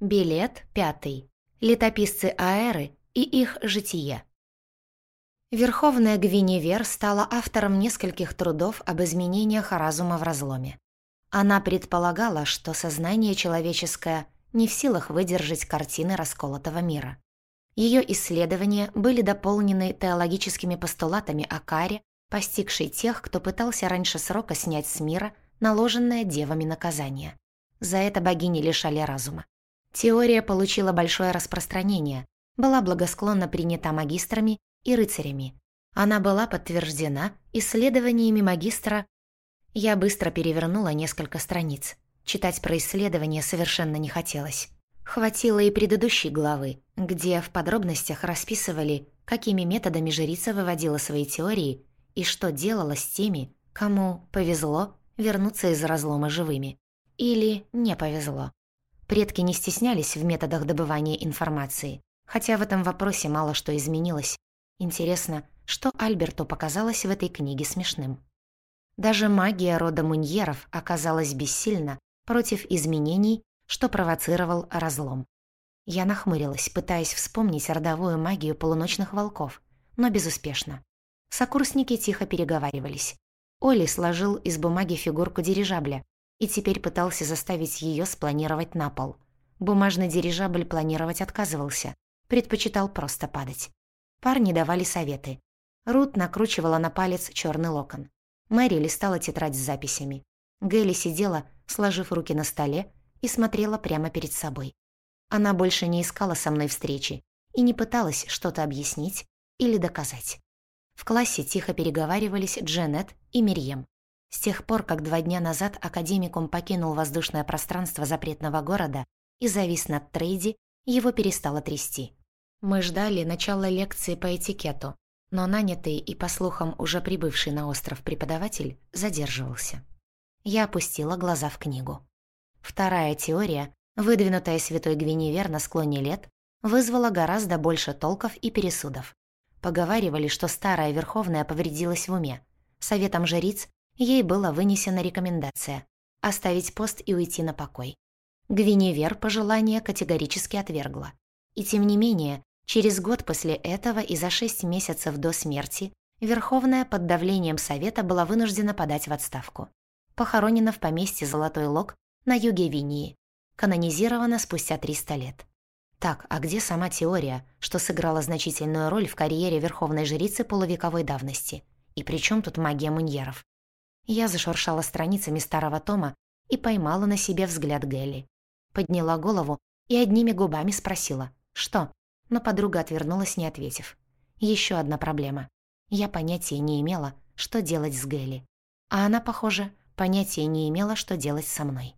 Билет пятый. Летописцы Аэры и их житие. Верховная Гвиневер стала автором нескольких трудов об изменениях разума в разломе. Она предполагала, что сознание человеческое не в силах выдержать картины расколотого мира. Ее исследования были дополнены теологическими постулатами о каре, постигшей тех, кто пытался раньше срока снять с мира наложенное девами наказание. За это богини лишали разума. Теория получила большое распространение, была благосклонно принята магистрами и рыцарями. Она была подтверждена исследованиями магистра. Я быстро перевернула несколько страниц. Читать про исследования совершенно не хотелось. Хватило и предыдущей главы, где в подробностях расписывали, какими методами жрица выводила свои теории и что делала с теми, кому повезло вернуться из разлома живыми. Или не повезло. Предки не стеснялись в методах добывания информации, хотя в этом вопросе мало что изменилось. Интересно, что Альберту показалось в этой книге смешным. Даже магия рода Муньеров оказалась бессильна против изменений, что провоцировал разлом. Я нахмурилась, пытаясь вспомнить родовую магию полуночных волков, но безуспешно. Сокурсники тихо переговаривались. Оли сложил из бумаги фигурку дирижабля, и теперь пытался заставить ее спланировать на пол. Бумажный дирижабль планировать отказывался, предпочитал просто падать. Парни давали советы. Рут накручивала на палец черный локон. Мэри листала тетрадь с записями. Гелли сидела, сложив руки на столе, и смотрела прямо перед собой. Она больше не искала со мной встречи и не пыталась что-то объяснить или доказать. В классе тихо переговаривались Дженнет и Мирьем. С тех пор, как два дня назад академикум покинул воздушное пространство запретного города и завис над Трейди, его перестало трясти. Мы ждали начала лекции по этикету, но нанятый и, по слухам, уже прибывший на остров преподаватель задерживался. Я опустила глаза в книгу. Вторая теория, выдвинутая святой Гвиневер на склоне лет, вызвала гораздо больше толков и пересудов. Поговаривали, что старая Верховная повредилась в уме. Советом жриц ей была вынесена рекомендация – оставить пост и уйти на покой. Гвиневер пожелание категорически отвергла. И тем не менее, через год после этого и за шесть месяцев до смерти Верховная под давлением Совета была вынуждена подать в отставку. Похоронена в поместье Золотой Лог на юге Винии. Канонизирована спустя 300 лет. Так, а где сама теория, что сыграла значительную роль в карьере Верховной Жрицы полувековой давности? И при чем тут магия муньеров? Я зашуршала страницами старого тома и поймала на себе взгляд Гелли. Подняла голову и одними губами спросила «Что?», но подруга отвернулась, не ответив. Еще одна проблема. Я понятия не имела, что делать с Гелли. А она, похоже, понятия не имела, что делать со мной.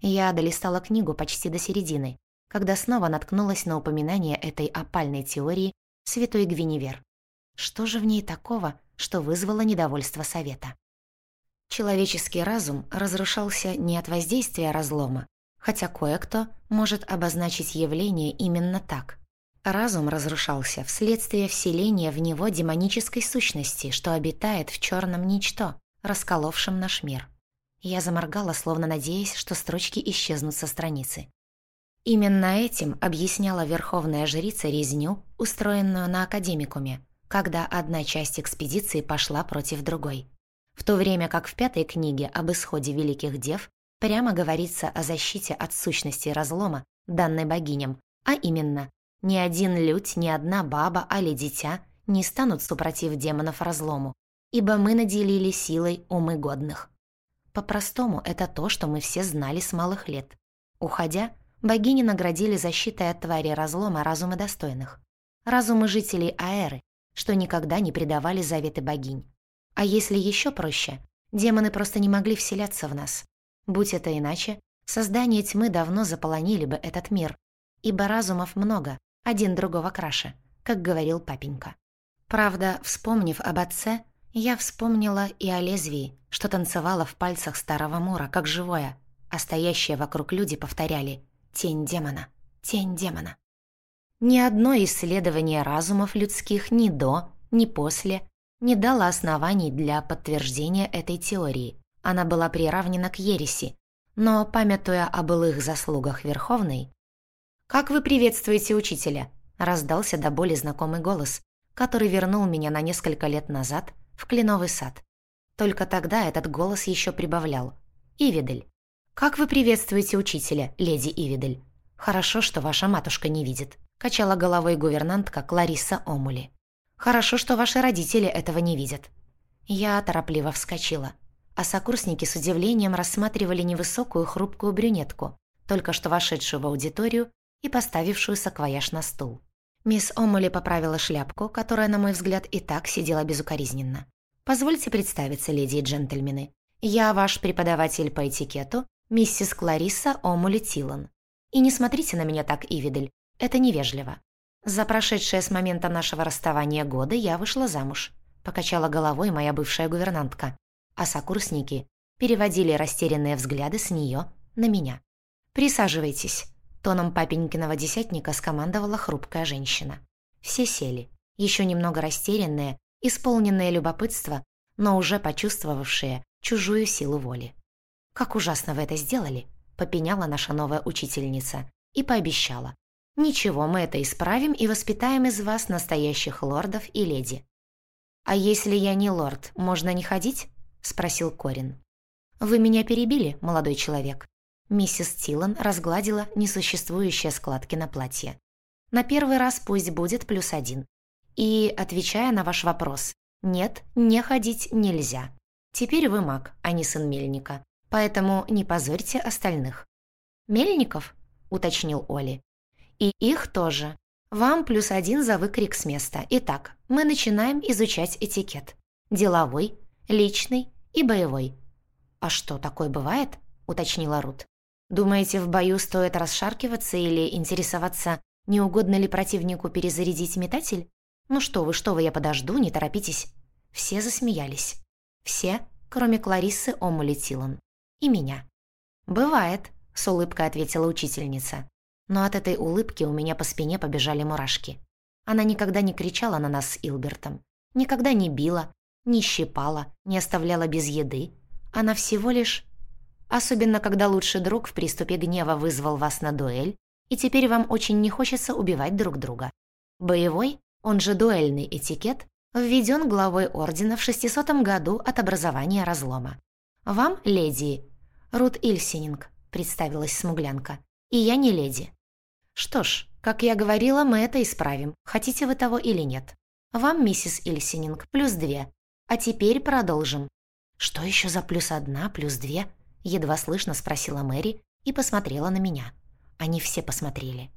Я долистала книгу почти до середины, когда снова наткнулась на упоминание этой опальной теории святой Гвиневер. Что же в ней такого, что вызвало недовольство совета? Человеческий разум разрушался не от воздействия разлома, хотя кое-кто может обозначить явление именно так. Разум разрушался вследствие вселения в него демонической сущности, что обитает в черном ничто, расколовшем наш мир. Я заморгала, словно надеясь, что строчки исчезнут со страницы. Именно этим объясняла верховная жрица резню, устроенную на академикуме, когда одна часть экспедиции пошла против другой в то время как в пятой книге об исходе великих дев прямо говорится о защите от сущности разлома, данной богиням, а именно, ни один людь, ни одна баба, али дитя не станут супротив демонов разлому, ибо мы наделили силой умы годных. По-простому, это то, что мы все знали с малых лет. Уходя, богини наградили защитой от твари разлома разумы достойных. Разумы жителей Аэры, что никогда не предавали заветы богинь. А если еще проще, демоны просто не могли вселяться в нас. Будь это иначе, создания тьмы давно заполонили бы этот мир, ибо разумов много, один другого краше, как говорил папенька. Правда, вспомнив об отце, я вспомнила и о лезвии, что танцевало в пальцах старого Мура, как живое, а стоящие вокруг люди повторяли «Тень демона, тень демона». Ни одно исследование разумов людских ни до, ни после не дала оснований для подтверждения этой теории. Она была приравнена к ереси, но, памятуя о былых заслугах Верховной, «Как вы приветствуете учителя?» — раздался до боли знакомый голос, который вернул меня на несколько лет назад в Кленовый сад. Только тогда этот голос еще прибавлял. «Ивидель». «Как вы приветствуете учителя, леди Ивидель?» «Хорошо, что ваша матушка не видит», — качала головой гувернантка Клариса Омули. «Хорошо, что ваши родители этого не видят». Я торопливо вскочила, а сокурсники с удивлением рассматривали невысокую хрупкую брюнетку, только что вошедшую в аудиторию и поставившую саквояж на стул. Мисс Омули поправила шляпку, которая, на мой взгляд, и так сидела безукоризненно. «Позвольте представиться, леди и джентльмены. Я ваш преподаватель по этикету, миссис Клариса Омули Тилан. И не смотрите на меня так, Ивидель, это невежливо. За прошедшее с момента нашего расставания годы я вышла замуж», покачала головой моя бывшая гувернантка, а сокурсники переводили растерянные взгляды с нее на меня. «Присаживайтесь», — тоном папенькиного десятника скомандовала хрупкая женщина. Все сели, еще немного растерянные, исполненные любопытства, но уже почувствовавшие чужую силу воли. «Как ужасно вы это сделали!» — попеняла наша новая учительница и пообещала. «Ничего, мы это исправим и воспитаем из вас настоящих лордов и леди». «А если я не лорд, можно не ходить?» — спросил Корин. «Вы меня перебили, молодой человек». Миссис Тилан разгладила несуществующие складки на платье. «На первый раз пусть будет плюс один. И, отвечая на ваш вопрос, нет, не ходить нельзя. Теперь вы маг, а не сын Мельника, поэтому не позорьте остальных». «Мельников?» — уточнил Оли. «И их тоже. Вам плюс один за выкрик с места. Итак, мы начинаем изучать этикет. Деловой, личный и боевой». «А что, такое бывает?» — уточнила Рут. «Думаете, в бою стоит расшаркиваться или интересоваться, не угодно ли противнику перезарядить метатель? «Ну что вы, что вы, я подожду, не торопитесь». Все засмеялись. Все, кроме Клариссы Омулетилон. И меня. «Бывает», — с улыбкой ответила учительница. Но от этой улыбки у меня по спине побежали мурашки. Она никогда не кричала на нас с Илбертом. Никогда не била, не щипала, не оставляла без еды. Она всего лишь... Особенно, когда лучший друг в приступе гнева вызвал вас на дуэль, и теперь вам очень не хочется убивать друг друга. Боевой он же дуэльный этикет, введен главой Ордена в 600 году от образования разлома. «Вам, леди, Рут Ильсининг», — представилась смуглянка, — «и я не леди». «Что ж, как я говорила, мы это исправим, хотите вы того или нет. Вам, миссис Ильсининг, плюс две. А теперь продолжим». «Что еще за плюс одна, плюс две?» — едва слышно спросила Мэри и посмотрела на меня. Они все посмотрели.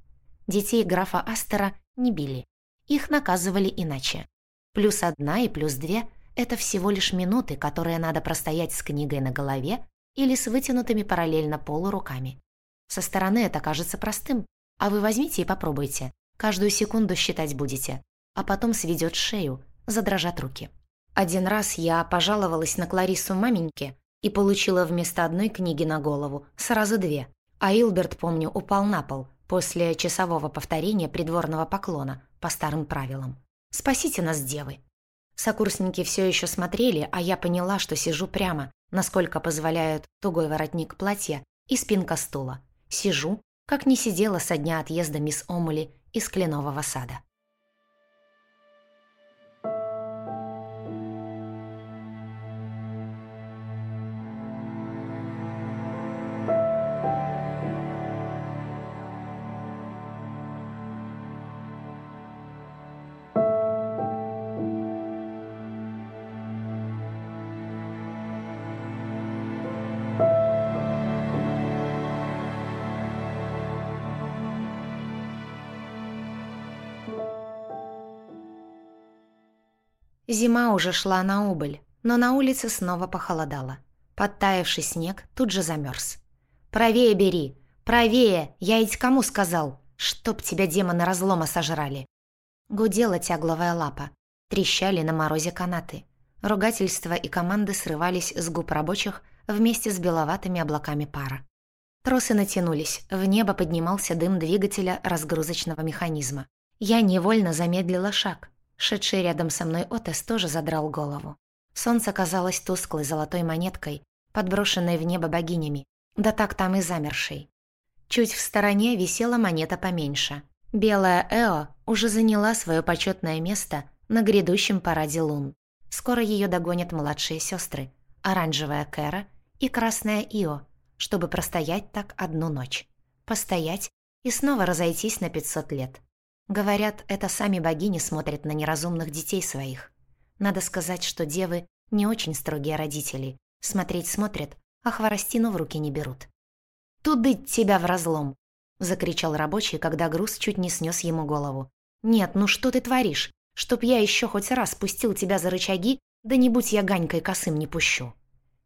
Детей графа Астера не били. Их наказывали иначе. Плюс одна и плюс две – это всего лишь минуты, которые надо простоять с книгой на голове или с вытянутыми параллельно полу руками. Со стороны это кажется простым, а вы возьмите и попробуйте. Каждую секунду считать будете, а потом сведет шею, задрожат руки. Один раз я пожаловалась на Кларису маменьке и получила вместо одной книги на голову сразу две, а Илберт, помню, упал на пол после часового повторения придворного поклона, по старым правилам. «Спасите нас, девы!» Сокурсники все еще смотрели, а я поняла, что сижу прямо, насколько позволяют тугой воротник платья и спинка стула. Сижу, как не сидела со дня отъезда мисс Омули из кленового сада. Зима уже шла на убыль, но на улице снова похолодало. Подтаявший снег тут же замерз. «Правее бери! Правее! Я ведь кому сказал? Чтоб тебя демоны разлома сожрали!» Гудела тягловая лапа. Трещали на морозе канаты. Ругательства и команды срывались с губ рабочих вместе с беловатыми облаками пара. Тросы натянулись, в небо поднимался дым двигателя разгрузочного механизма. Я невольно замедлила шаг, Шедший рядом со мной Отес тоже задрал голову. Солнце казалось тусклой золотой монеткой, подброшенной в небо богинями, да так там и замершей. Чуть в стороне висела монета поменьше. Белая Эо уже заняла свое почетное место на грядущем параде лун. Скоро ее догонят младшие сестры, оранжевая Кэра и красная Ио, чтобы простоять так одну ночь. Постоять и снова разойтись на 500 лет. Говорят, это сами богини смотрят на неразумных детей своих. Надо сказать, что девы не очень строгие родители. Смотреть смотрят, а хворостину в руки не берут. «Тудыть тебя в разлом!» — закричал рабочий, когда груз чуть не снес ему голову. «Нет, ну что ты творишь? Чтоб я еще хоть раз пустил тебя за рычаги, да не будь я ганькой косым не пущу».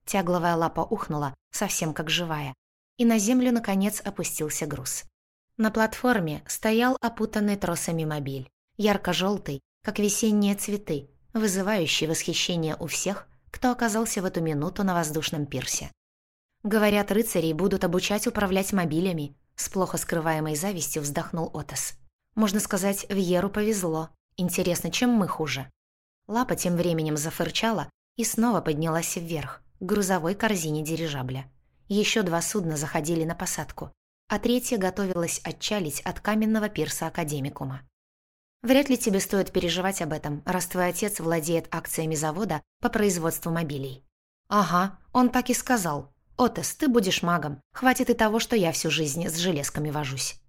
Тягловая лапа ухнула, совсем как живая, и на землю, наконец, опустился груз. На платформе стоял опутанный тросами мобиль, ярко-желтый, как весенние цветы, вызывающий восхищение у всех, кто оказался в эту минуту на воздушном пирсе. Говорят, рыцарей будут обучать управлять мобилями. С плохо скрываемой завистью вздохнул Отос. Можно сказать, Вьеру повезло. Интересно, чем мы хуже? Лапа тем временем зафырчала и снова поднялась вверх, к грузовой корзине дирижабля. Еще два судна заходили на посадку, а третье готовилось отчалить от каменного пирса Академикума. Вряд ли тебе стоит переживать об этом, раз твой отец владеет акциями завода по производству мобилей. Ага, он так и сказал, «Отес, ты будешь магом. Хватит и того, что я всю жизнь с железками вожусь».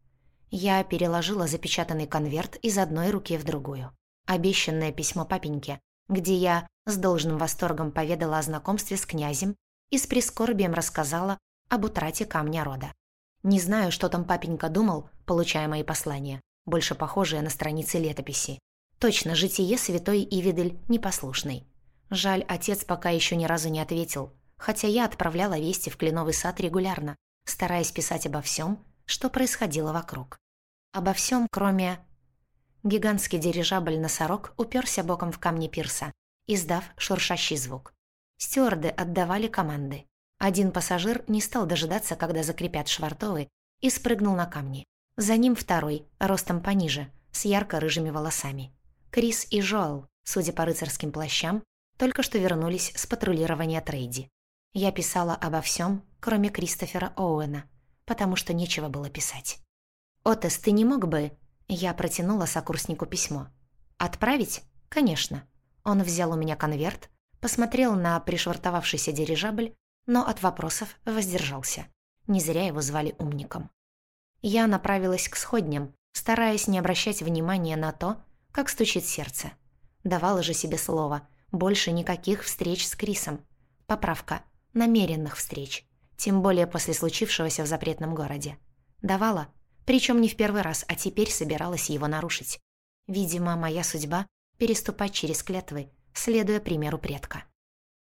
Я переложила запечатанный конверт из одной руки в другую. Обещанное письмо папеньке, где я с должным восторгом поведала о знакомстве с князем и с прискорбием рассказала об утрате камня рода. Не знаю, что там папенька думал, получая мои послания, больше похожие на страницы летописи. Точно, житие святой Ивидель непослушный. Жаль, отец пока еще ни разу не ответил, хотя я отправляла вести в Кленовый сад регулярно, стараясь писать обо всем, что происходило вокруг. Обо всем, кроме... Гигантский дирижабль-носорог уперся боком в камни пирса, издав шуршащий звук. Стюарды отдавали команды. Один пассажир не стал дожидаться, когда закрепят швартовы, и спрыгнул на камни. За ним второй, ростом пониже, с ярко-рыжими волосами. Крис и Жоэл, судя по рыцарским плащам, только что вернулись с патрулирования Трейди. Я писала обо всем, кроме Кристофера Оуэна, потому что нечего было писать. «Отес, ты не мог бы...» Я протянула сокурснику письмо. «Отправить? Конечно». Он взял у меня конверт, посмотрел на пришвартовавшийся дирижабль, но от вопросов воздержался. Не зря его звали умником. Я направилась к сходням, стараясь не обращать внимания на то, как стучит сердце. Давала же себе слово, больше никаких встреч с Крисом. Поправка намеренных встреч, тем более после случившегося в запретном городе. Давала, причем не в первый раз, а теперь собиралась его нарушить. Видимо, моя судьба — переступать через клятвы, следуя примеру предка.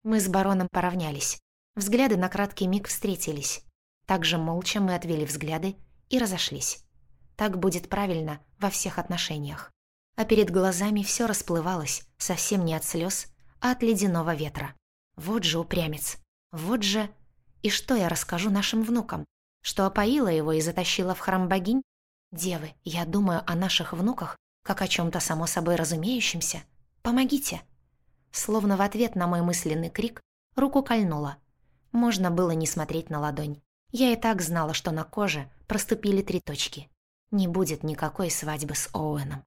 Мы с бароном поравнялись. Взгляды на краткий миг встретились. Также молча мы отвели взгляды и разошлись. Так будет правильно во всех отношениях. А перед глазами все расплывалось, совсем не от слез, а от ледяного ветра. Вот же упрямец. Вот же... И что я расскажу нашим внукам? Что опоила его и затащила в храм богинь? Девы, я думаю о наших внуках, как о чем то само собой разумеющемся. Помогите!» Словно в ответ на мой мысленный крик, руку кольнула. Можно было не смотреть на ладонь. Я и так знала, что на коже проступили три точки. Не будет никакой свадьбы с Оуэном.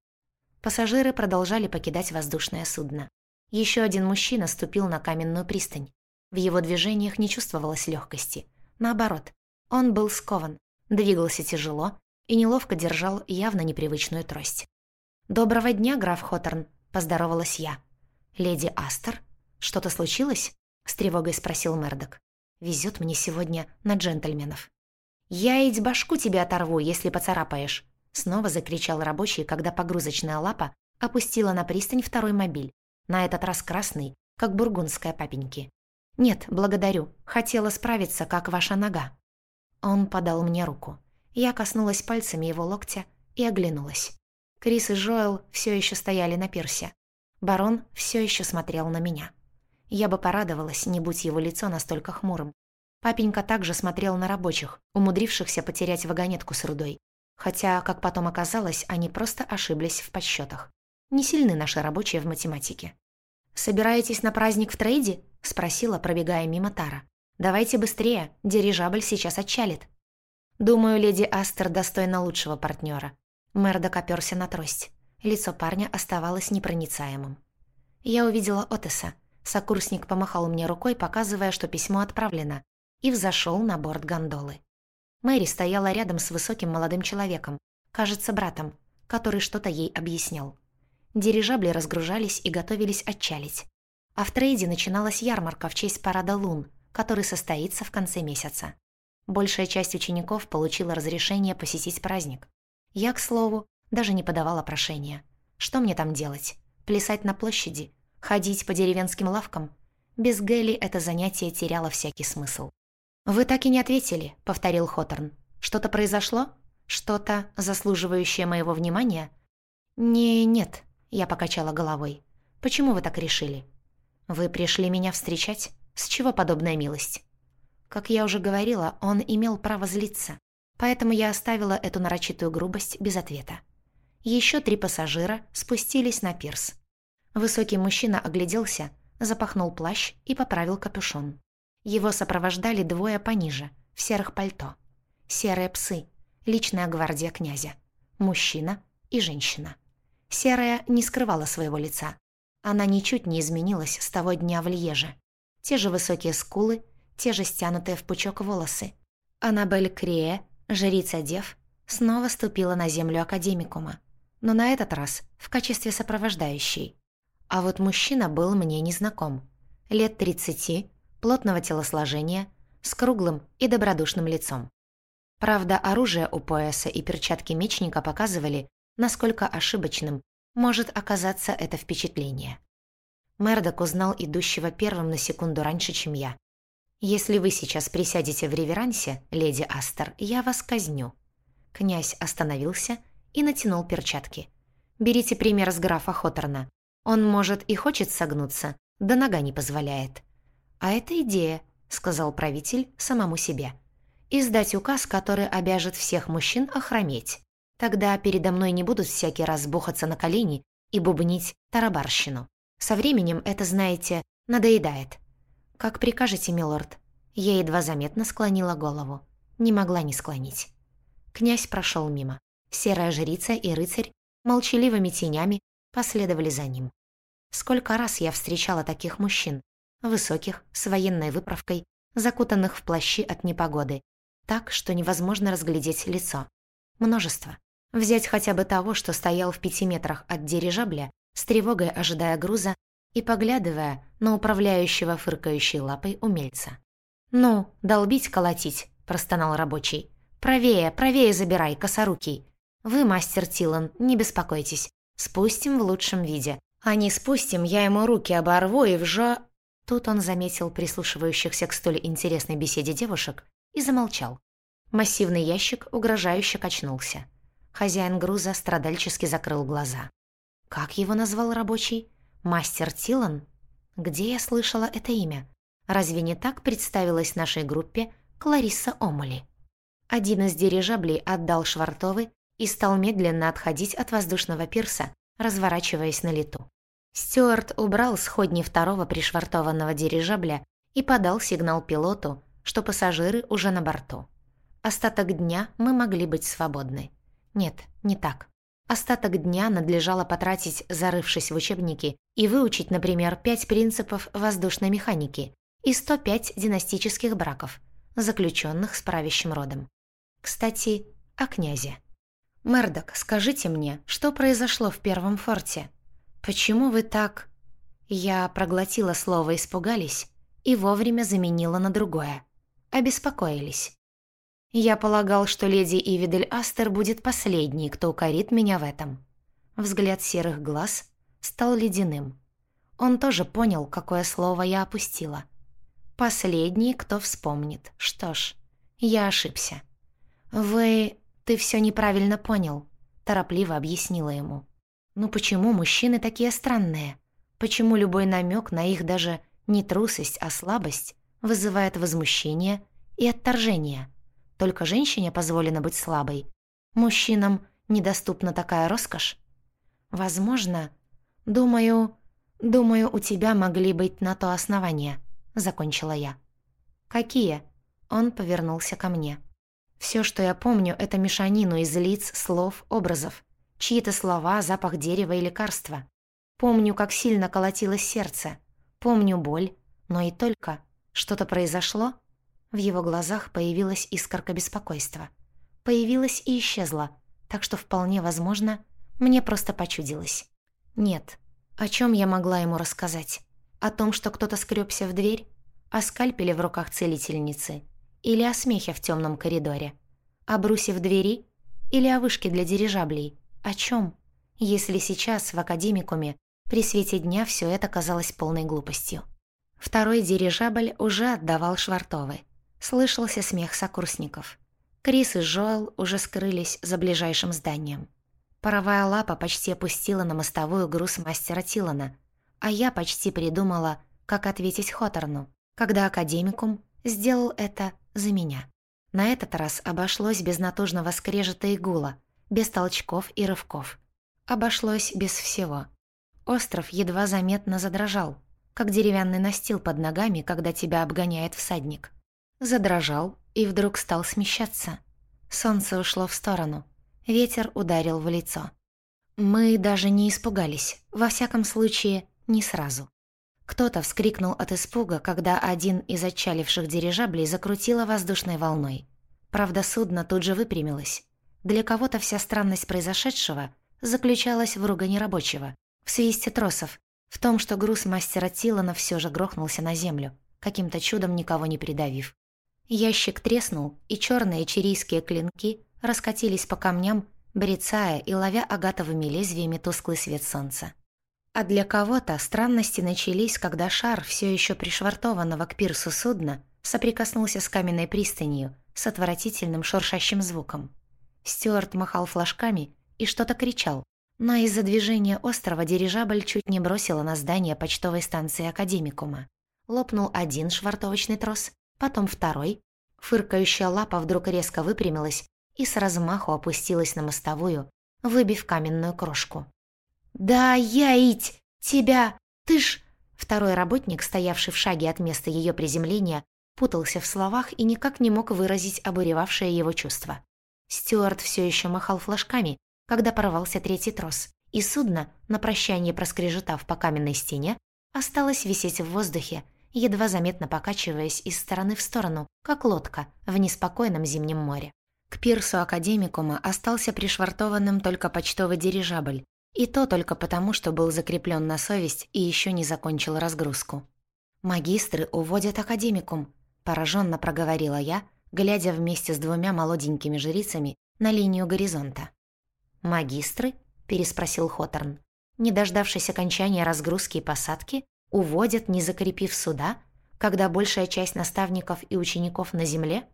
Пассажиры продолжали покидать воздушное судно. Еще один мужчина ступил на каменную пристань. В его движениях не чувствовалось легкости. Наоборот, он был скован, двигался тяжело и неловко держал явно непривычную трость. «Доброго дня, граф Хоторн», — поздоровалась я. «Леди Астер? Что-то случилось?» — с тревогой спросил Мердок. «Везет мне сегодня на джентльменов». «Я ведь башку тебе оторву, если поцарапаешь», — снова закричал рабочий, когда погрузочная лапа опустила на пристань второй мобиль, на этот раз красный, как бургундская папеньки. «Нет, благодарю. Хотела справиться, как ваша нога». Он подал мне руку. Я коснулась пальцами его локтя и оглянулась. Крис и Жоэл все еще стояли на пирсе. Барон все еще смотрел на меня. Я бы порадовалась, не будь его лицо настолько хмурым. Папенька также смотрел на рабочих, умудрившихся потерять вагонетку с рудой. Хотя, как потом оказалось, они просто ошиблись в подсчетах. Не сильны наши рабочие в математике. «Собираетесь на праздник в трейде?» — спросила, пробегая мимо Тара. «Давайте быстрее, дирижабль сейчас отчалит». Думаю, леди Астер достойна лучшего партнера. Мэрдок оперся на трость. Лицо парня оставалось непроницаемым. Я увидела Отеса. Сокурсник помахал мне рукой, показывая, что письмо отправлено, и взошел на борт гондолы. Мэри стояла рядом с высоким молодым человеком, кажется, братом, который что-то ей объяснял. Дирижабли разгружались и готовились отчалить. А в трейде начиналась ярмарка в честь парада лун, который состоится в конце месяца. Большая часть учеников получила разрешение посетить праздник. Я, к слову, даже не подавала прошения. Что мне там делать? Плясать на площади? Ходить по деревенским лавкам? Без Гелли это занятие теряло всякий смысл. «Вы так и не ответили», — повторил Хоторн. «Что-то произошло? Что-то, заслуживающее моего внимания?» «Не, нет», — я покачала головой. «Почему вы так решили?» «Вы пришли меня встречать? С чего подобная милость?» Как я уже говорила, он имел право злиться, поэтому я оставила эту нарочитую грубость без ответа. Еще три пассажира спустились на пирс. Высокий мужчина огляделся, запахнул плащ и поправил капюшон. Его сопровождали двое пониже, в серых пальто. Серые псы, личная гвардия князя. Мужчина и женщина. Серая не скрывала своего лица. Она ничуть не изменилась с того дня в Льеже. Те же высокие скулы, те же стянутые в пучок волосы. Аннабель Крие, жрица дев, снова ступила на землю академикума, но на этот раз в качестве сопровождающей. А вот мужчина был мне незнаком. Лет тридцати, плотного телосложения, с круглым и добродушным лицом. Правда, оружие у пояса и перчатки мечника показывали, насколько ошибочным может оказаться это впечатление. Мердок узнал идущего первым на секунду раньше, чем я. «Если вы сейчас присядете в реверансе, леди Астер, я вас казню». Князь остановился и натянул перчатки. «Берите пример с графа Хоторна. Он, может, и хочет согнуться, да нога не позволяет. «А это идея», — сказал правитель самому себе. «Издать указ, который обяжет всех мужчин охрометь. Тогда передо мной не будут всякий раз бухаться на колени и бубнить тарабарщину. Со временем это, знаете, надоедает». «Как прикажете, милорд?» Я едва заметно склонила голову. Не могла не склонить. Князь прошел мимо. Серая жрица и рыцарь молчаливыми тенями последовали за ним. Сколько раз я встречала таких мужчин, высоких, с военной выправкой, закутанных в плащи от непогоды, так, что невозможно разглядеть лицо. Множество. Взять хотя бы того, что стоял в пяти метрах от дирижабля, с тревогой ожидая груза и поглядывая на управляющего фыркающей лапой умельца. «Ну, долбить, колотить», – простонал рабочий. «Правее, правее забирай, косорукий. Вы, мастер Тилан, не беспокойтесь. Спустим в лучшем виде. А не спустим, я ему руки оборву и вжо...» Тут он заметил прислушивающихся к столь интересной беседе девушек и замолчал. Массивный ящик угрожающе качнулся. Хозяин груза страдальчески закрыл глаза. Как его назвал рабочий? Мастер Тилан? Где я слышала это имя? Разве не так представилась нашей группе Кларисса Омули? Один из дирижаблей отдал швартовы и стал медленно отходить от воздушного пирса, разворачиваясь на лету. Стюарт убрал сходни второго пришвартованного дирижабля и подал сигнал пилоту, что пассажиры уже на борту. Остаток дня мы могли быть свободны. Нет, не так. Остаток дня надлежало потратить, зарывшись в учебники, и выучить, например, пять принципов воздушной механики и 105 династических браков, заключенных с правящим родом. Кстати, о князе. «Мэрдок, скажите мне, что произошло в первом форте?» «Почему вы так...» Я проглотила слово «испугались» и вовремя заменила на другое. Обеспокоились. Я полагал, что леди Ивидель Астер будет последней, кто укорит меня в этом. Взгляд серых глаз стал ледяным. Он тоже понял, какое слово я опустила. Последний, кто вспомнит. Что ж, я ошибся. «Вы... ты все неправильно понял», — торопливо объяснила ему. Ну почему мужчины такие странные? Почему любой намек на их даже не трусость, а слабость вызывает возмущение и отторжение? Только женщине позволено быть слабой. Мужчинам недоступна такая роскошь? Возможно. Думаю, думаю, у тебя могли быть на то основания, закончила я. Какие? Он повернулся ко мне. Все, что я помню, это мешанину из лиц, слов, образов. Чьи-то слова, запах дерева и лекарства. Помню, как сильно колотилось сердце. Помню боль, но и только. Что-то произошло? В его глазах появилась искорка беспокойства. Появилась и исчезла, так что вполне возможно, мне просто почудилось. Нет, о чем я могла ему рассказать? О том, что кто-то скребся в дверь? О скальпеле в руках целительницы? Или о смехе в темном коридоре? О брусе в двери? Или о вышке для дирижаблей? О чем? Если сейчас в академикуме при свете дня все это казалось полной глупостью. Второй дирижабль уже отдавал Швартовы. Слышался смех сокурсников. Крис и Жоэл уже скрылись за ближайшим зданием. Паровая лапа почти опустила на мостовую груз мастера Тилана, а я почти придумала, как ответить Хоторну, когда академикум сделал это за меня. На этот раз обошлось без натужного скрежета и гула, без толчков и рывков. Обошлось без всего. Остров едва заметно задрожал, как деревянный настил под ногами, когда тебя обгоняет всадник. Задрожал и вдруг стал смещаться. Солнце ушло в сторону. Ветер ударил в лицо. Мы даже не испугались, во всяком случае, не сразу. Кто-то вскрикнул от испуга, когда один из отчаливших дирижаблей закрутило воздушной волной. Правда, судно тут же выпрямилось. Для кого-то вся странность произошедшего заключалась в ругане рабочего, в свисте тросов, в том, что груз мастера Тилана все же грохнулся на землю, каким-то чудом никого не придавив. Ящик треснул, и черные чирийские клинки раскатились по камням, брецая и ловя агатовыми лезвиями тусклый свет солнца. А для кого-то странности начались, когда шар, все еще пришвартованного к пирсу судна, соприкоснулся с каменной пристанью с отвратительным шуршащим звуком. Стюарт махал флажками и что-то кричал, но из-за движения острова дирижабль чуть не бросила на здание почтовой станции Академикума. Лопнул один швартовочный трос, потом второй. Фыркающая лапа вдруг резко выпрямилась и с размаху опустилась на мостовую, выбив каменную крошку. «Да, я ить! Тебя! Ты ж...» Второй работник, стоявший в шаге от места ее приземления, путался в словах и никак не мог выразить обуревавшее его чувство. Стюарт все еще махал флажками, когда порвался третий трос, и судно, на прощание проскрежетав по каменной стене, осталось висеть в воздухе, едва заметно покачиваясь из стороны в сторону, как лодка в неспокойном зимнем море. К пирсу академикума остался пришвартованным только почтовый дирижабль, и то только потому, что был закреплен на совесть и еще не закончил разгрузку. «Магистры уводят академикум», – пораженно проговорила я, глядя вместе с двумя молоденькими жрицами на линию горизонта. «Магистры?» – переспросил Хоторн. «Не дождавшись окончания разгрузки и посадки, уводят, не закрепив суда, когда большая часть наставников и учеников на земле?»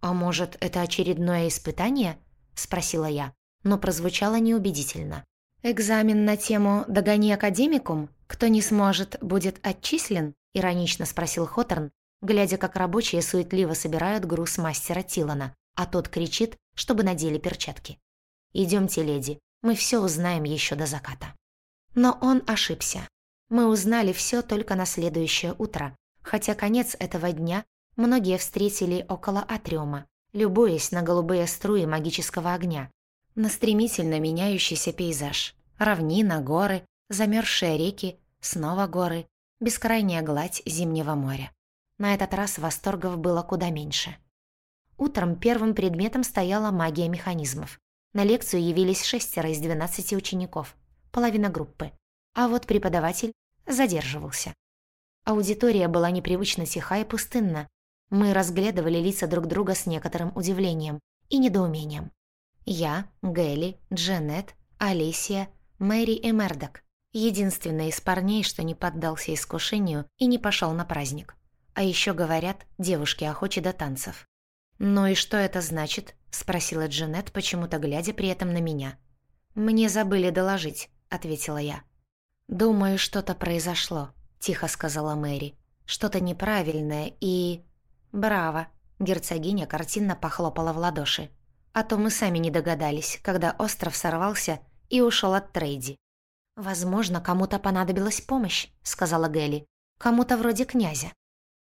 «А может, это очередное испытание?» – спросила я, но прозвучало неубедительно. «Экзамен на тему «Догони академикум», кто не сможет, будет отчислен?» – иронично спросил Хоторн, глядя, как рабочие суетливо собирают груз мастера Тилана, а тот кричит, чтобы надели перчатки. «Идемте, леди, мы все узнаем еще до заката». Но он ошибся. Мы узнали все только на следующее утро, хотя конец этого дня многие встретили около атриума, любуясь на голубые струи магического огня, на стремительно меняющийся пейзаж. Равнина, горы, замерзшие реки, снова горы, бескрайняя гладь зимнего моря. На этот раз восторгов было куда меньше. Утром первым предметом стояла магия механизмов. На лекцию явились шестеро из двенадцати учеников, половина группы. А вот преподаватель задерживался. Аудитория была непривычно тиха и пустынна. Мы разглядывали лица друг друга с некоторым удивлением и недоумением. Я, Гэлли, Дженет, Алисия, Мэри и Мердок. Единственный из парней, что не поддался искушению и не пошел на праздник. А еще говорят, девушки охочи до танцев. «Ну и что это значит?» — спросила Джанет, почему-то глядя при этом на меня. «Мне забыли доложить», — ответила я. «Думаю, что-то произошло», — тихо сказала Мэри. «Что-то неправильное и...» «Браво!» — герцогиня картинно похлопала в ладоши. «А то мы сами не догадались, когда остров сорвался и ушел от Трейди». «Возможно, кому-то понадобилась помощь», — сказала Гелли. «Кому-то вроде князя».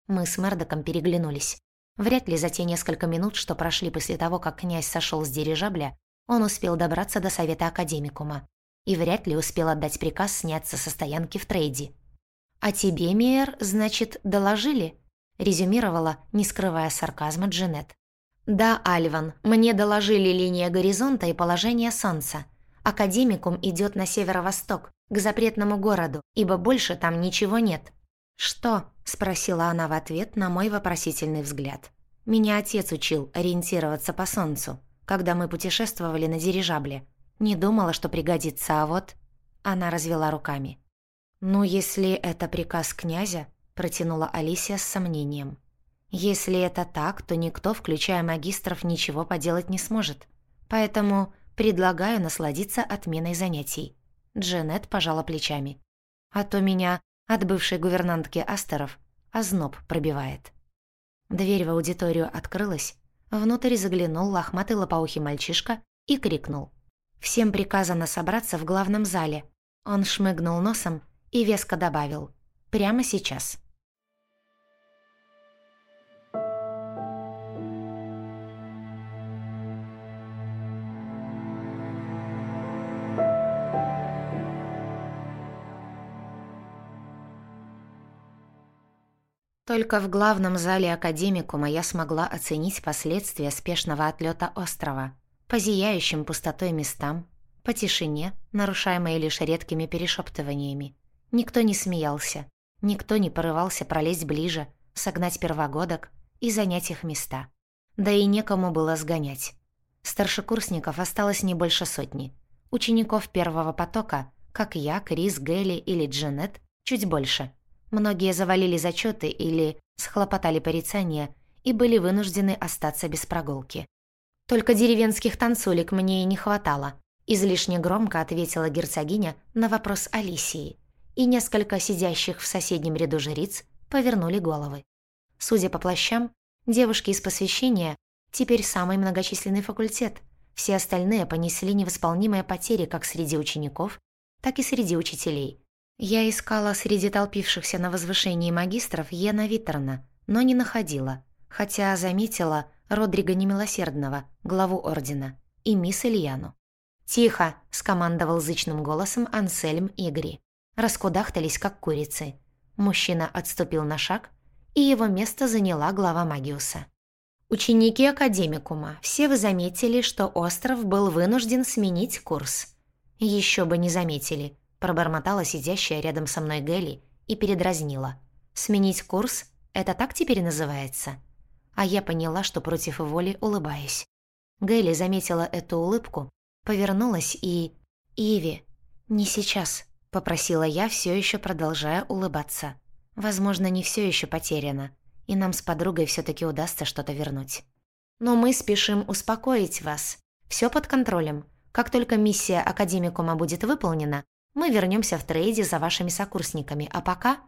Мы с Мердоком переглянулись. Вряд ли за те несколько минут, что прошли после того, как князь сошел с дирижабля, он успел добраться до совета академикума. И вряд ли успел отдать приказ сняться со стоянки в трейде. «А тебе, Мейер, значит, доложили?» — резюмировала, не скрывая сарказма Джанет. «Да, Альван, мне доложили линия горизонта и положение солнца. Академикум идет на северо-восток, к запретному городу, ибо больше там ничего нет». «Что?» — спросила она в ответ на мой вопросительный взгляд. «Меня отец учил ориентироваться по солнцу, когда мы путешествовали на дирижабле. Не думала, что пригодится, а вот...» Она развела руками. «Ну, если это приказ князя», — протянула Алисия с сомнением. Если это так, то никто, включая магистров, ничего поделать не сможет. Поэтому предлагаю насладиться отменой занятий. Дженет пожала плечами. А то меня от бывшей гувернантки Астеров озноб пробивает. Дверь в аудиторию открылась. Внутрь заглянул лохматый лопоухий мальчишка и крикнул. «Всем приказано собраться в главном зале». Он шмыгнул носом и веско добавил. «Прямо сейчас». Только в главном зале Академикума я смогла оценить последствия спешного отлета острова. По зияющим пустотой местам, по тишине, нарушаемой лишь редкими перешептываниями. Никто не смеялся, никто не порывался пролезть ближе, согнать первогодок и занять их места. Да и некому было сгонять. Старшекурсников осталось не больше сотни. Учеников первого потока, как я, Крис, Гелли или Джанет, чуть больше – Многие завалили зачеты или схлопотали порицания и были вынуждены остаться без прогулки. «Только деревенских танцулек мне и не хватало», излишне громко ответила герцогиня на вопрос Алисии, и несколько сидящих в соседнем ряду жриц повернули головы. Судя по плащам, девушки из посвящения теперь самый многочисленный факультет. Все остальные понесли невосполнимые потери как среди учеников, так и среди учителей. Я искала среди толпившихся на возвышении магистров Йена Виттерна, но не находила, хотя заметила Родрига Немилосердного, главу Ордена, и мисс Ильяну. «Тихо!» – скомандовал зычным голосом Ансельм Игри. Раскудахтались, как курицы. Мужчина отступил на шаг, и его место заняла глава Магиуса. «Ученики Академикума, все вы заметили, что остров был вынужден сменить курс. Еще бы не заметили пробормотала сидящая рядом со мной Гелли и передразнила. «Сменить курс? Это так теперь называется?» А я поняла, что против воли улыбаюсь. Гелли заметила эту улыбку, повернулась и... «Иви, не сейчас», — попросила я, все еще продолжая улыбаться. «Возможно, не все еще потеряно, и нам с подругой все таки удастся что-то вернуть. Но мы спешим успокоить вас. Все под контролем. Как только миссия Академикума будет выполнена, мы вернемся в трейде за вашими сокурсниками, а пока...»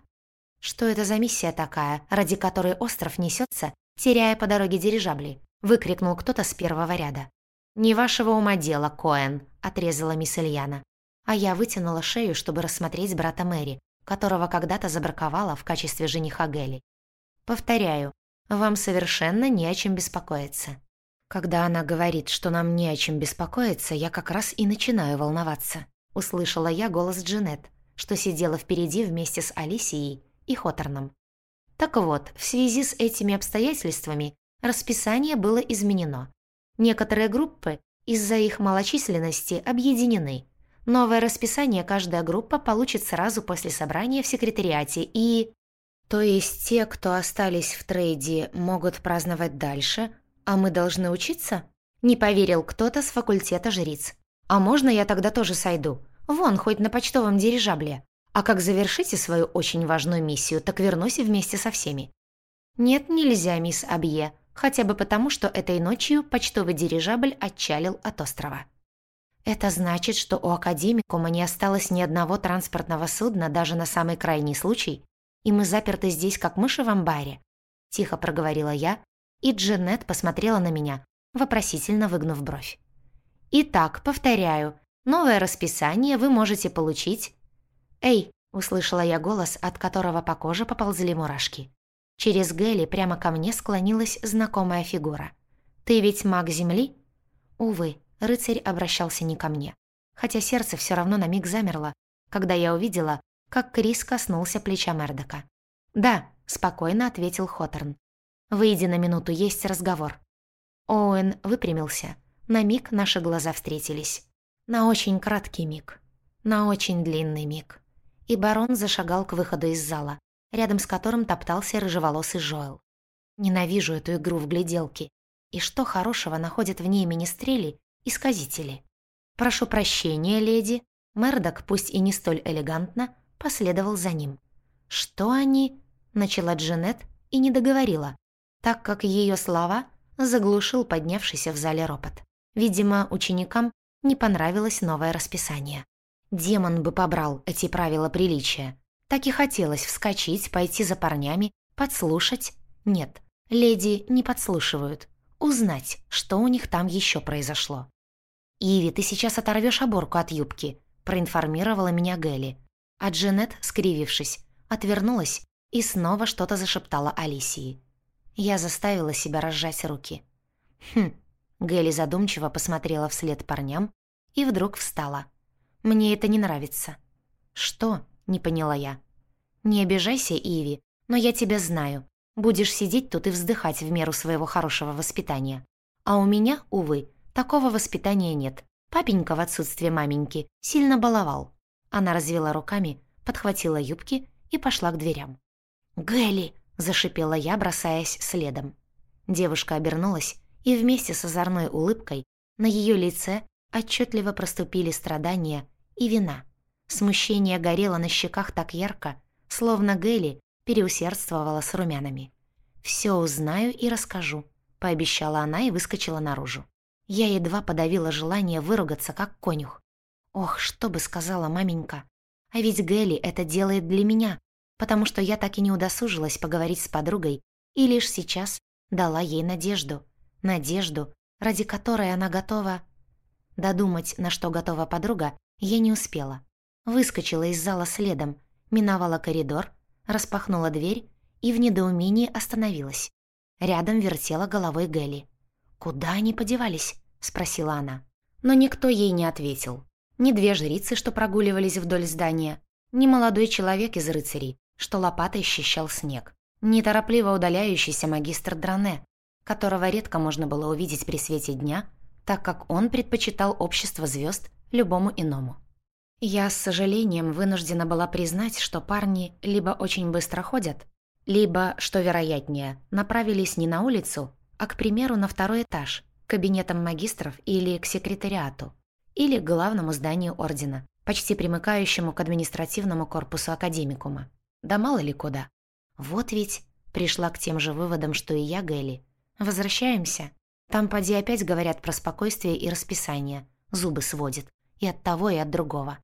«Что это за миссия такая, ради которой остров несется, теряя по дороге дирижабли?» — выкрикнул кто-то с первого ряда. «Не вашего ума дело, Коэн», — отрезала мисс Ильяна. А я вытянула шею, чтобы рассмотреть брата Мэри, которого когда-то забраковала в качестве жениха Гелли. «Повторяю, вам совершенно не о чем беспокоиться». Когда она говорит, что нам не о чем беспокоиться, я как раз и начинаю волноваться. Услышала я голос Джанет, что сидела впереди вместе с Алисией и Хоторном. Так вот, в связи с этими обстоятельствами расписание было изменено. Некоторые группы из-за их малочисленности объединены. Новое расписание каждая группа получит сразу после собрания в секретариате и... То есть те, кто остались в трейде, могут праздновать дальше, а мы должны учиться? Не поверил кто-то с факультета жриц. А можно я тогда тоже сойду? Вон, хоть на почтовом дирижабле. А как завершите свою очень важную миссию, так вернусь вместе со всеми». «Нет, нельзя, мисс Абье, хотя бы потому, что этой ночью почтовый дирижабль отчалил от острова». «Это значит, что у Академикума не осталось ни одного транспортного судна даже на самый крайний случай, и мы заперты здесь, как мыши в амбаре», — тихо проговорила я, и Джанет посмотрела на меня, вопросительно выгнув бровь. Итак, повторяю, новое расписание вы можете получить... «Эй!» — услышала я голос, от которого по коже поползли мурашки. Через Гэли прямо ко мне склонилась знакомая фигура. «Ты ведь маг Земли?» Увы, рыцарь обращался не ко мне. Хотя сердце все равно на миг замерло, когда я увидела, как Крис коснулся плеча Мердока. «Да», — спокойно ответил Хоторн. «Выйди на минуту, есть разговор». Оуэн выпрямился. На миг наши глаза встретились. На очень краткий миг. На очень длинный миг. И барон зашагал к выходу из зала, рядом с которым топтался рыжеволосый Жоэл. Ненавижу эту игру в гляделки. И что хорошего находят в ней министрели и сказители? «Прошу прощения, леди». Мердок, пусть и не столь элегантно, последовал за ним. «Что они?» — начала Джанет и не договорила, так как ее слова заглушил поднявшийся в зале ропот. Видимо, ученикам не понравилось новое расписание. Демон бы побрал эти правила приличия. Так и хотелось вскочить, пойти за парнями, подслушать. Нет, леди не подслушивают. Узнать, что у них там еще произошло. «Иви, ты сейчас оторвешь оборку от юбки», — проинформировала меня Гэлли. А Джанет, скривившись, отвернулась и снова что-то зашептала Алисии. Я заставила себя разжать руки. «Хм». Гэлли задумчиво посмотрела вслед парням и вдруг встала. «Мне это не нравится». «Что?» — не поняла я. «Не обижайся, Иви, но я тебя знаю. Будешь сидеть тут и вздыхать в меру своего хорошего воспитания. А у меня, увы, такого воспитания нет. Папенька в отсутствие маменьки сильно баловал». Она развела руками, подхватила юбки и пошла к дверям. «Гэлли!» — зашипела я, бросаясь следом. Девушка обернулась, и вместе с озорной улыбкой на ее лице отчетливо проступили страдания и вина. Смущение горело на щеках так ярко, словно Гэли переусердствовала с румянами. «Все узнаю и расскажу», — пообещала она и выскочила наружу. Я едва подавила желание выругаться, как конюх. Ох, что бы сказала маменька. А ведь Гэли это делает для меня, потому что я так и не удосужилась поговорить с подругой и лишь сейчас дала ей надежду. Надежду, ради которой она готова... Додумать, на что готова подруга, я не успела. Выскочила из зала следом, миновала коридор, распахнула дверь и в недоумении остановилась. Рядом вертела головой Гэлли. «Куда они подевались?» — спросила она. Но никто ей не ответил. Ни две жрицы, что прогуливались вдоль здания, ни молодой человек из рыцарей, что лопатой счищал снег, ни торопливо удаляющийся магистр Дране, которого редко можно было увидеть при свете дня, так как он предпочитал общество звезд любому иному. Я с сожалением вынуждена была признать, что парни либо очень быстро ходят, либо, что вероятнее, направились не на улицу, а, к примеру, на второй этаж, к кабинетам магистров или к секретариату, или к главному зданию ордена, почти примыкающему к административному корпусу академикума. Да мало ли куда. Вот ведь пришла к тем же выводам, что и я, Гэлли. Возвращаемся. Там поди опять говорят про спокойствие и расписание. Зубы сводит. И от того, и от другого.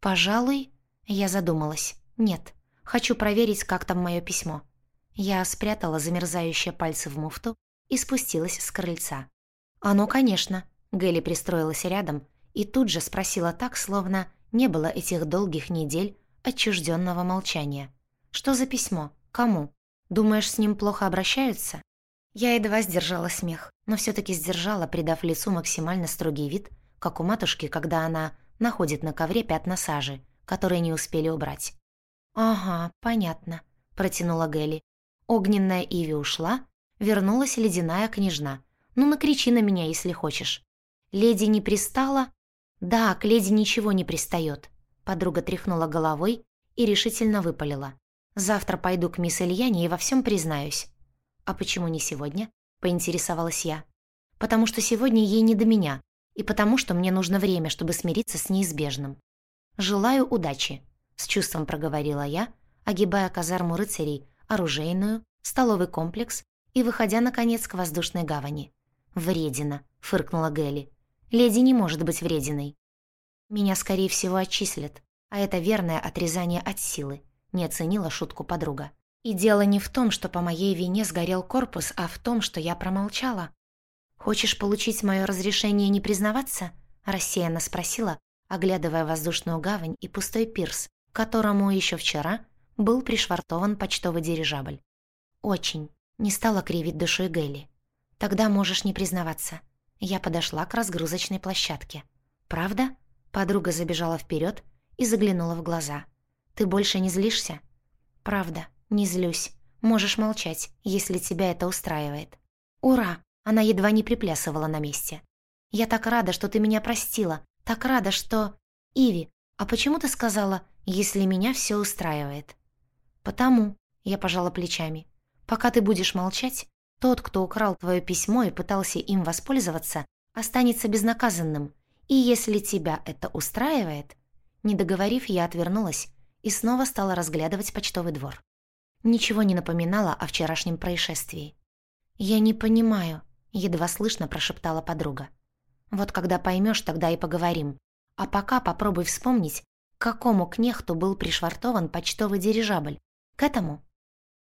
Пожалуй, я задумалась. Нет, хочу проверить, как там мое письмо. Я спрятала замерзающие пальцы в муфту и спустилась с крыльца. «А ну, конечно!» Гэлли пристроилась рядом и тут же спросила так, словно не было этих долгих недель отчужденного молчания. «Что за письмо? Кому? Думаешь, с ним плохо обращаются?» Я едва сдержала смех, но все таки сдержала, придав лицу максимально строгий вид, как у матушки, когда она находит на ковре пятна сажи, которые не успели убрать. «Ага, понятно», — протянула Гелли. Огненная Иви ушла, вернулась ледяная княжна. «Ну, накричи на меня, если хочешь». «Леди не пристала?» «Да, к леди ничего не пристает», — подруга тряхнула головой и решительно выпалила. «Завтра пойду к мисс Ильяне и во всем признаюсь. «А почему не сегодня?» — поинтересовалась я. «Потому что сегодня ей не до меня, и потому что мне нужно время, чтобы смириться с неизбежным. Желаю удачи», — с чувством проговорила я, огибая казарму рыцарей, оружейную, столовый комплекс и выходя, наконец, к воздушной гавани. «Вредина», — фыркнула Гелли. «Леди не может быть врединой». «Меня, скорее всего, отчислят, а это верное отрезание от силы», — не оценила шутку подруга. И дело не в том, что по моей вине сгорел корпус, а в том, что я промолчала. «Хочешь получить мое разрешение не признаваться?» – рассеянно спросила, оглядывая воздушную гавань и пустой пирс, которому еще вчера был пришвартован почтовый дирижабль. «Очень». Не стала кривить душой Гелли. «Тогда можешь не признаваться». Я подошла к разгрузочной площадке. «Правда?» Подруга забежала вперед и заглянула в глаза. «Ты больше не злишься?» «Правда, не злюсь. Можешь молчать, если тебя это устраивает». «Ура!» Она едва не приплясывала на месте. «Я так рада, что ты меня простила. Так рада, что...» «Иви, а почему ты сказала, если меня все устраивает?» «Потому», — я пожала плечами. «Пока ты будешь молчать, тот, кто украл твое письмо и пытался им воспользоваться, останется безнаказанным. И если тебя это устраивает...» Не договорив, я отвернулась и снова стала разглядывать почтовый двор. Ничего не напоминало о вчерашнем происшествии. «Я не понимаю», — едва слышно прошептала подруга. «Вот когда поймешь, тогда и поговорим. А пока попробуй вспомнить, к какому кнехту был пришвартован почтовый дирижабль. К этому?»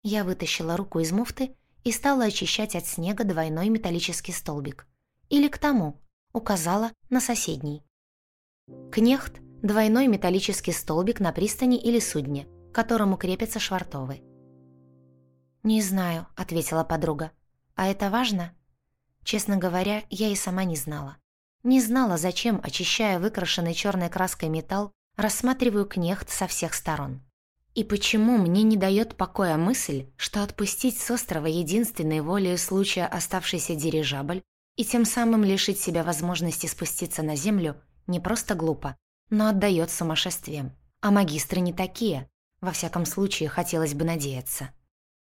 Я вытащила руку из муфты и стала очищать от снега двойной металлический столбик. «Или к тому», — указала на соседний. Кнехт — двойной металлический столбик на пристани или судне, к которому крепятся швартовы. «Не знаю», — ответила подруга. «А это важно?» Честно говоря, я и сама не знала. Не знала, зачем, очищая выкрашенный черной краской металл, рассматриваю кнехт со всех сторон. И почему мне не дает покоя мысль, что отпустить с острова единственной волею случая оставшийся дирижабль и тем самым лишить себя возможности спуститься на землю не просто глупо, но отдает сумасшествием. А магистры не такие, во всяком случае хотелось бы надеяться.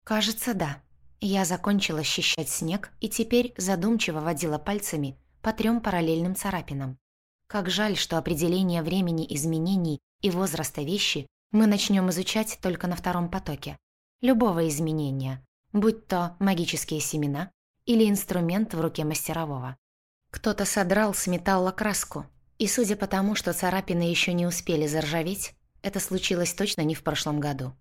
Кажется, да. Я закончила счищать снег и теперь задумчиво водила пальцами по трем параллельным царапинам. Как жаль, что определение времени изменений и возраста вещи мы начнем изучать только на втором потоке. Любого изменения, будь то магические семена или инструмент в руке мастерового. Кто-то содрал с металла краску, и судя по тому, что царапины еще не успели заржаветь, это случилось точно не в прошлом году.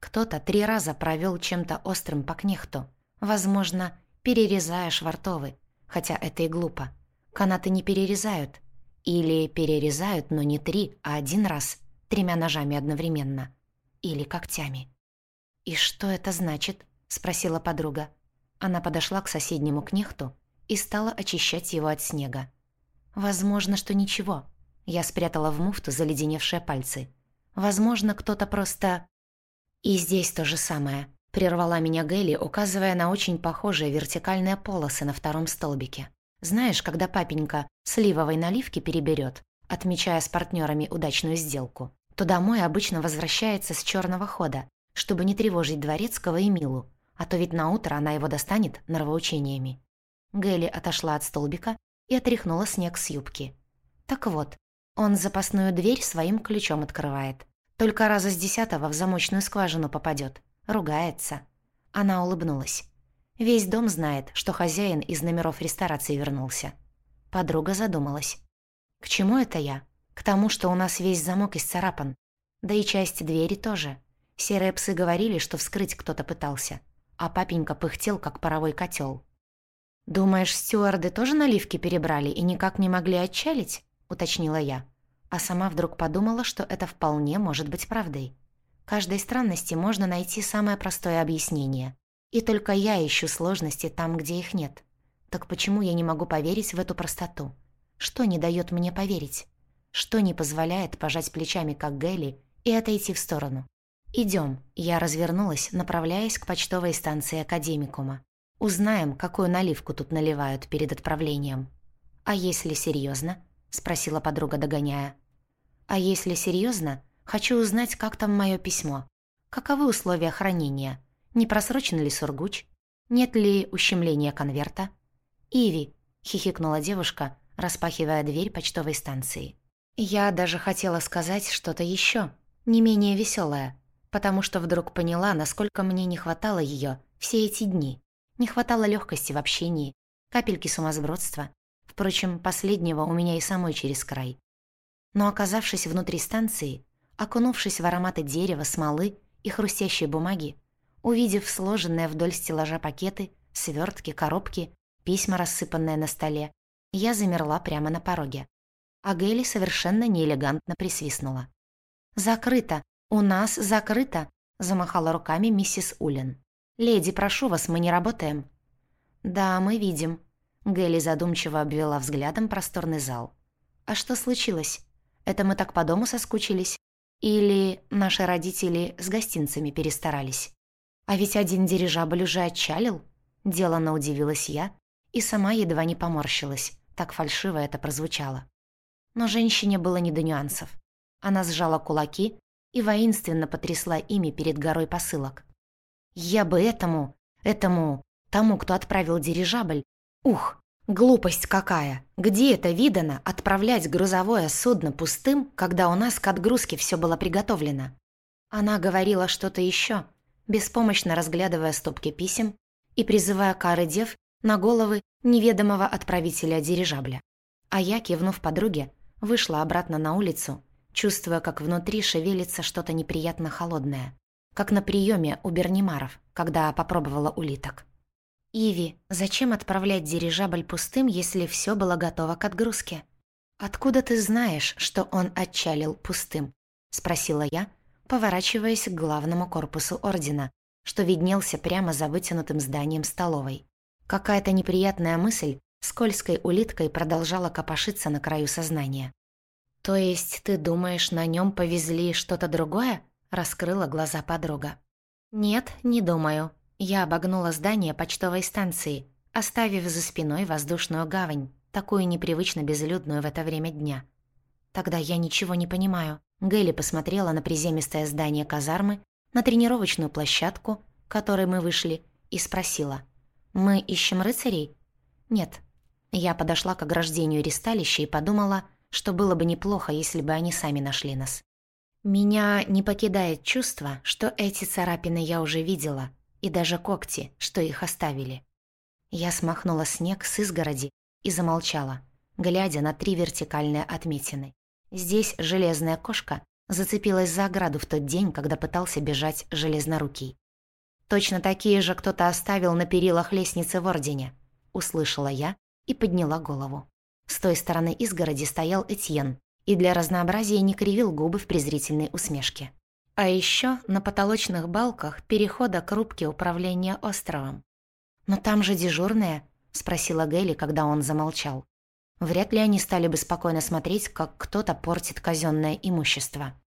Кто-то три раза провел чем-то острым по кнехту, возможно, перерезая швартовы, хотя это и глупо. Канаты не перерезают. Или перерезают, но не три, а один раз, тремя ножами одновременно. Или когтями. «И что это значит?» — спросила подруга. Она подошла к соседнему кнехту и стала очищать его от снега. «Возможно, что ничего». Я спрятала в муфту заледеневшие пальцы. «Возможно, кто-то просто «И здесь то же самое», — прервала меня Гелли, указывая на очень похожие вертикальные полосы на втором столбике. «Знаешь, когда папенька сливовой наливки переберет, отмечая с партнерами удачную сделку, то домой обычно возвращается с черного хода, чтобы не тревожить Дворецкого и Милу, а то ведь на утро она его достанет нравоучениями». Гелли отошла от столбика и отряхнула снег с юбки. «Так вот, он запасную дверь своим ключом открывает. Только раза с десятого в замочную скважину попадет. Ругается. Она улыбнулась. Весь дом знает, что хозяин из номеров ресторации вернулся. Подруга задумалась. К чему это я? К тому, что у нас весь замок исцарапан. Да и часть двери тоже. Серые псы говорили, что вскрыть кто-то пытался. А папенька пыхтел, как паровой котел. «Думаешь, стюарды тоже наливки перебрали и никак не могли отчалить?» — уточнила я а сама вдруг подумала, что это вполне может быть правдой. Каждой странности можно найти самое простое объяснение. И только я ищу сложности там, где их нет. Так почему я не могу поверить в эту простоту? Что не дает мне поверить? Что не позволяет пожать плечами, как Гелли, и отойти в сторону? Идем. Я развернулась, направляясь к почтовой станции Академикума. Узнаем, какую наливку тут наливают перед отправлением. А если серьезно? Спросила подруга, догоняя. А если серьезно, хочу узнать, как там мое письмо. Каковы условия хранения? Не просрочен ли сургуч? Нет ли ущемления конверта? «Иви», — хихикнула девушка, распахивая дверь почтовой станции. Я даже хотела сказать что-то еще, не менее веселое, потому что вдруг поняла, насколько мне не хватало ее все эти дни. Не хватало легкости в общении, капельки сумасбродства. Впрочем, последнего у меня и самой через край. Но оказавшись внутри станции, окунувшись в ароматы дерева, смолы и хрустящей бумаги, увидев сложенные вдоль стеллажа пакеты, свертки, коробки, письма, рассыпанные на столе, я замерла прямо на пороге. А Гелли совершенно неэлегантно присвистнула. «Закрыто! У нас закрыто!» — замахала руками миссис Улин. «Леди, прошу вас, мы не работаем». «Да, мы видим». Гэлли задумчиво обвела взглядом просторный зал. «А что случилось? Это мы так по дому соскучились? Или наши родители с гостинцами перестарались? А ведь один дирижабль уже отчалил?» Делано удивилась я и сама едва не поморщилась, так фальшиво это прозвучало. Но женщине было не до нюансов. Она сжала кулаки и воинственно потрясла ими перед горой посылок. «Я бы этому, этому, тому, кто отправил дирижабль, ух, глупость какая! Где это видано отправлять грузовое судно пустым, когда у нас к отгрузке все было приготовлено?» Она говорила что-то еще, беспомощно разглядывая стопки писем и призывая кары дев на головы неведомого отправителя дирижабля. А я, кивнув подруге, вышла обратно на улицу, чувствуя, как внутри шевелится что-то неприятно холодное, как на приеме у Бернимаров, когда попробовала улиток. «Иви, зачем отправлять дирижабль пустым, если все было готово к отгрузке?» «Откуда ты знаешь, что он отчалил пустым?» — спросила я, поворачиваясь к главному корпусу Ордена, что виднелся прямо за вытянутым зданием столовой. Какая-то неприятная мысль скользкой улиткой продолжала копошиться на краю сознания. «То есть ты думаешь, на нем повезли что-то другое?» — раскрыла глаза подруга. «Нет, не думаю. Я обогнула здание почтовой станции, оставив за спиной воздушную гавань, такую непривычно безлюдную в это время дня. Тогда я ничего не понимаю». Гэлли посмотрела на приземистое здание казармы, на тренировочную площадку, к которой мы вышли, и спросила. «Мы ищем рыцарей?» «Нет». Я подошла к ограждению ристалища и подумала, что было бы неплохо, если бы они сами нашли нас. Меня не покидает чувство, что эти царапины я уже видела, и даже когти, что их оставили. Я смахнула снег с изгороди и замолчала, глядя на три вертикальные отметины. Здесь железная кошка зацепилась за ограду в тот день, когда пытался бежать железнорукий. Точно такие же кто-то оставил на перилах лестницы в Ордене. Услышала я и подняла голову. С той стороны изгороди стоял Этьен и для разнообразия не кривил губы в презрительной усмешке. А еще на потолочных балках перехода к рубке управления островом. «Но там же дежурная?» — спросила Гелли, когда он замолчал. Вряд ли они стали бы спокойно смотреть, как кто-то портит казенное имущество.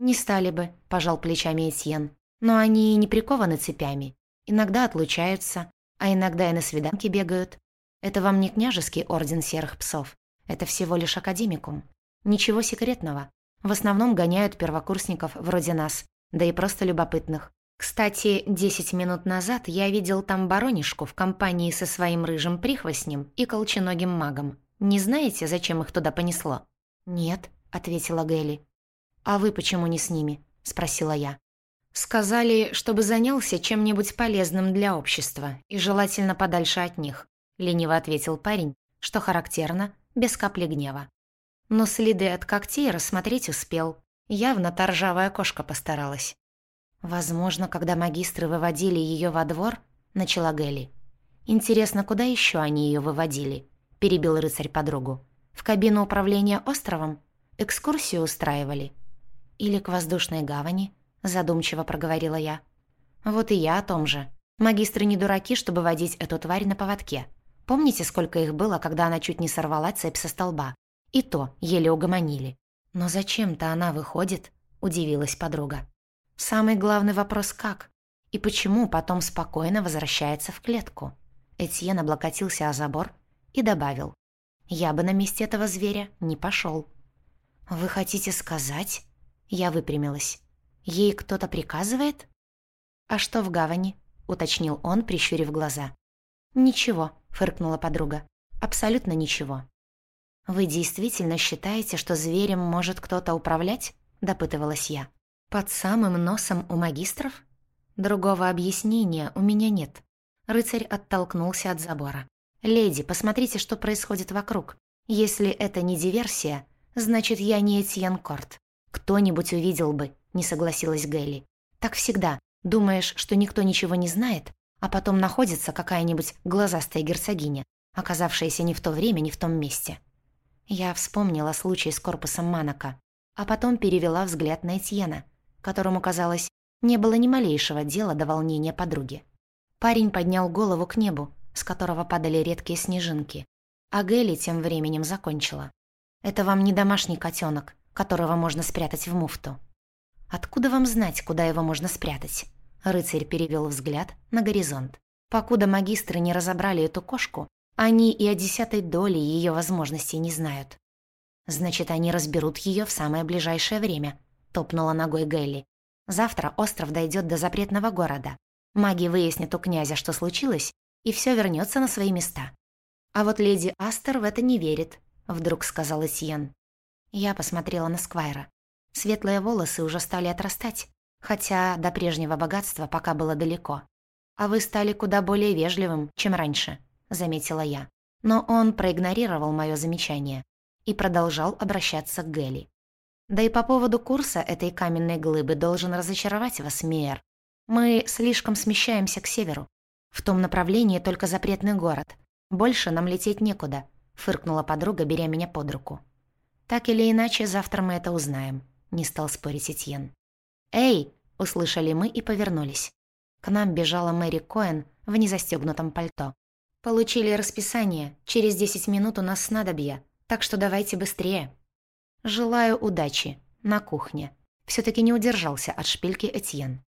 «Не стали бы», — пожал плечами Этьен. Но они не прикованы цепями. Иногда отлучаются, а иногда и на свиданки бегают. Это вам не княжеский орден серых псов. Это всего лишь академикум. Ничего секретного. В основном гоняют первокурсников вроде нас, да и просто любопытных. Кстати, десять минут назад я видел там баронишку в компании со своим рыжим прихвостнем и колченогим магом. Не знаете, зачем их туда понесло?» «Нет», — ответила Гэлли. «А вы почему не с ними?» — спросила я. «Сказали, чтобы занялся чем-нибудь полезным для общества и желательно подальше от них», — лениво ответил парень, что характерно, без капли гнева. Но следы от когтей рассмотреть успел. Явно та ржавая кошка постаралась. «Возможно, когда магистры выводили ее во двор», — начала Гелли. «Интересно, куда еще они ее выводили?» — перебил рыцарь подругу. «В кабину управления островом? Экскурсию устраивали? Или к воздушной гавани?» задумчиво проговорила я. Вот и я о том же. Магистры не дураки, чтобы водить эту тварь на поводке. Помните, сколько их было, когда она чуть не сорвала цепь со столба? И то еле угомонили. Но зачем-то она выходит, удивилась подруга. Самый главный вопрос как? И почему потом спокойно возвращается в клетку? Этьен облокотился о забор и добавил. «Я бы на месте этого зверя не пошел. «Вы хотите сказать?» Я выпрямилась. Ей кто-то приказывает? А что в гавани? уточнил он, прищурив глаза. Ничего, фыркнула подруга. Абсолютно ничего. Вы действительно считаете, что зверем может кто-то управлять? допытывалась я. Под самым носом у магистров? Другого объяснения у меня нет. Рыцарь оттолкнулся от забора. «Леди, посмотрите, что происходит вокруг. Если это не диверсия, значит, я не Этьен Корт. Кто-нибудь увидел бы, не согласилась Гэлли. «Так всегда. Думаешь, что никто ничего не знает, а потом находится какая-нибудь глазастая герцогиня, оказавшаяся не в то время, не в том месте». Я вспомнила случай с корпусом Манака, а потом перевела взгляд на Этьена, которому, казалось, не было ни малейшего дела до волнения подруги. Парень поднял голову к небу, с которого падали редкие снежинки. А Гелли тем временем закончила. «Это вам не домашний котенок, которого можно спрятать в муфту». «Откуда вам знать, куда его можно спрятать?» Рыцарь перевел взгляд на горизонт. Покуда магистры не разобрали эту кошку, они и о десятой доле ее возможностей не знают. «Значит, они разберут ее в самое ближайшее время», — топнула ногой Гелли. «Завтра остров дойдет до запретного города. Маги выяснят у князя, что случилось, и все вернется на свои места. А вот леди Астер в это не верит», — вдруг сказала Сьен. Я посмотрела на Сквайра. Светлые волосы уже стали отрастать, хотя до прежнего богатства пока было далеко. «А вы стали куда более вежливым, чем раньше», — заметила я. Но он проигнорировал мое замечание и продолжал обращаться к Гелли. «Да и по поводу курса этой каменной глыбы должен разочаровать вас, Мейер. Мы слишком смещаемся к северу. В том направлении только запретный город. Больше нам лететь некуда», — фыркнула подруга, беря меня под руку. «Так или иначе, завтра мы это узнаем», — не стал спорить Этьен. «Эй!» — услышали мы и повернулись. К нам бежала Мэри Коэн в незастегнутом пальто. «Получили расписание. Через десять минут у нас снадобья, так что давайте быстрее». «Желаю удачи. На кухне». все таки не удержался от шпильки Этьен.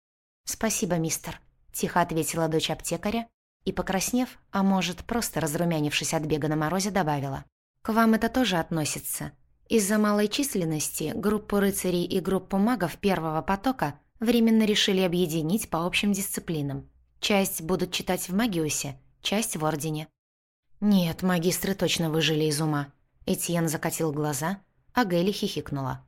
«Спасибо, мистер», — тихо ответила дочь аптекаря и, покраснев, а может, просто разрумянившись от бега на морозе, добавила. «К вам это тоже относится. Из-за малой численности группу рыцарей и группу магов первого потока временно решили объединить по общим дисциплинам. Часть будут читать в Магиусе, часть в Ордене». «Нет, магистры точно выжили из ума». Этьен закатил глаза, а Гелли хихикнула.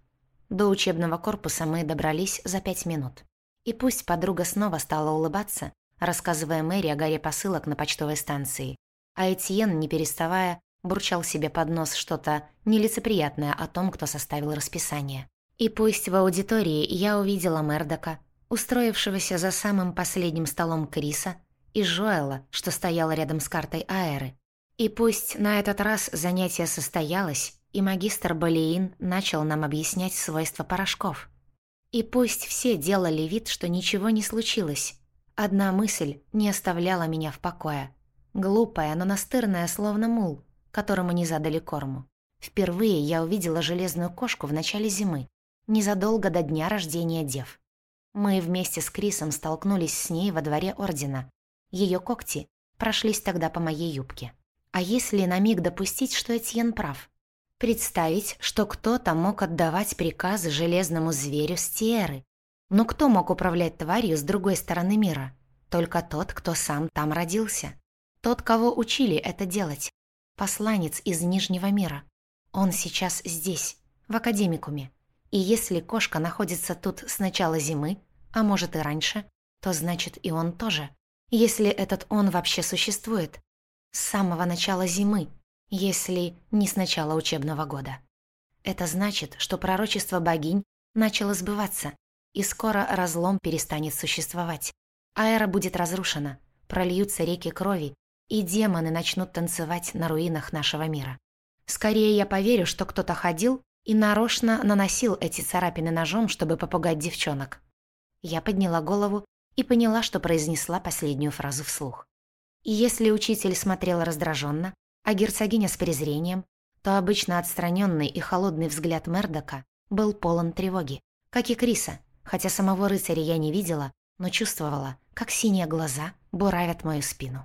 До учебного корпуса мы добрались за пять минут. И пусть подруга снова стала улыбаться, рассказывая Мэри о горе посылок на почтовой станции, а Этьен, не переставая, бурчал себе под нос что-то нелицеприятное о том, кто составил расписание. И пусть в аудитории я увидела Мердока, устроившегося за самым последним столом Криса, и Жоэла, что стояла рядом с картой Аэры. И пусть на этот раз занятие состоялось, и магистр Балиин начал нам объяснять свойства порошков. И пусть все делали вид, что ничего не случилось, одна мысль не оставляла меня в покое. Глупая, но настырная, словно мул, которому не задали корму. Впервые я увидела железную кошку в начале зимы, незадолго до дня рождения дев. Мы вместе с Крисом столкнулись с ней во дворе Ордена. Ее когти прошлись тогда по моей юбке. А если на миг допустить, что Этьен прав? Представить, что кто-то мог отдавать приказы железному зверю с Тиеры. Но кто мог управлять тварью с другой стороны мира? Только тот, кто сам там родился. Тот, кого учили это делать. Посланец из Нижнего мира. Он сейчас здесь, в Академикуме. И если кошка находится тут с начала зимы, а может и раньше, то значит и он тоже. Если этот он вообще существует. С самого начала зимы, если не с начала учебного года. Это значит, что пророчество богинь начало сбываться, и скоро разлом перестанет существовать. Аэра будет разрушена, прольются реки крови, и демоны начнут танцевать на руинах нашего мира. Скорее я поверю, что кто-то ходил и нарочно наносил эти царапины ножом, чтобы попугать девчонок. Я подняла голову и поняла, что произнесла последнюю фразу вслух. И если учитель смотрел раздраженно, а герцогиня с презрением, то обычно отстраненный и холодный взгляд Мердока был полон тревоги, как и Криса, хотя самого рыцаря я не видела, но чувствовала, как синие глаза буравят мою спину.